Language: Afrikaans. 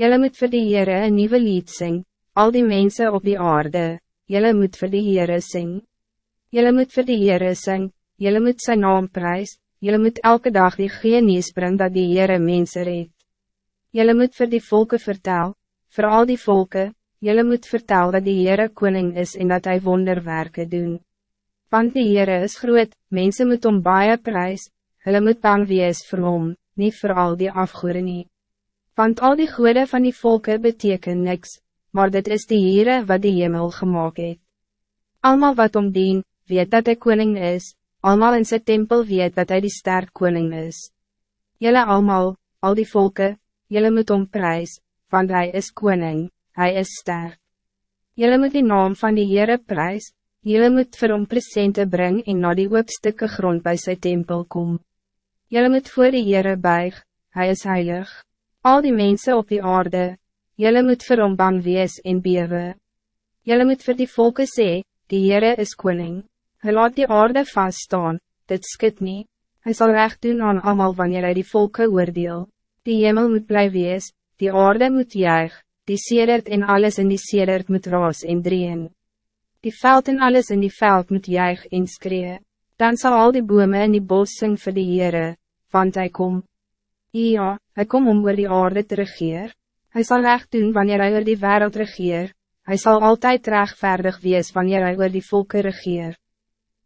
Jelle moet vir die Heere een nieuwe lied sing, al die mensen op die aarde, jelle moet vir die Heere sing. Jelle moet vir die Heere sing, jelle moet zijn naam prijs, jelle moet elke dag die genies bring dat die Heere mense red. Jelle moet vir die volken vertel, voor al die volken, jelle moet vertel dat die Heere koning is en dat hij wonderwerken doen. Want die Heere is groot, mensen moet om baie prijs, hulle moet bang wees vir hom, niet voor al die afgoeden nie. Want al die goede van die volken beteken niks, maar dit is die Heere wat die hemel gemaakt het. Almal wat om dien, weet dat hij koning is, almal in zijn tempel weet dat hij die sterk koning is. Jelle almal, al die volken, jelle moet om prijs, want hij is koning, hij is sterk. Jelle moet die naam van die Heere prijs, jelle moet vir hom presente bring en na die hoopstukke grond bij zijn tempel kom. Jelle moet voor die Heere buig, hij is heilig. Al die mensen op die aarde, jelle moet vir hom bang wees en bewe. Jelle moet vir die volken sê, die Heere is koning. Hij laat die aarde vaststaan, dit skit nie. Hij zal recht doen aan allemaal wanneer hij die volken oordeel. Die hemel moet blij wees, die aarde moet juig, die sedert en alles in die sedert moet raas en dreen. Die veld en alles in die veld moet juig en skree. Dan zal al die bomen in die bos sing vir die Heere, want hij kom. Ja, hij kom om oor die aarde te regeer. Hij zal recht doen wanneer hij oor die wereld regeer. Hij zal altijd rechtvaardig wees wanneer hij oor die volken regeer.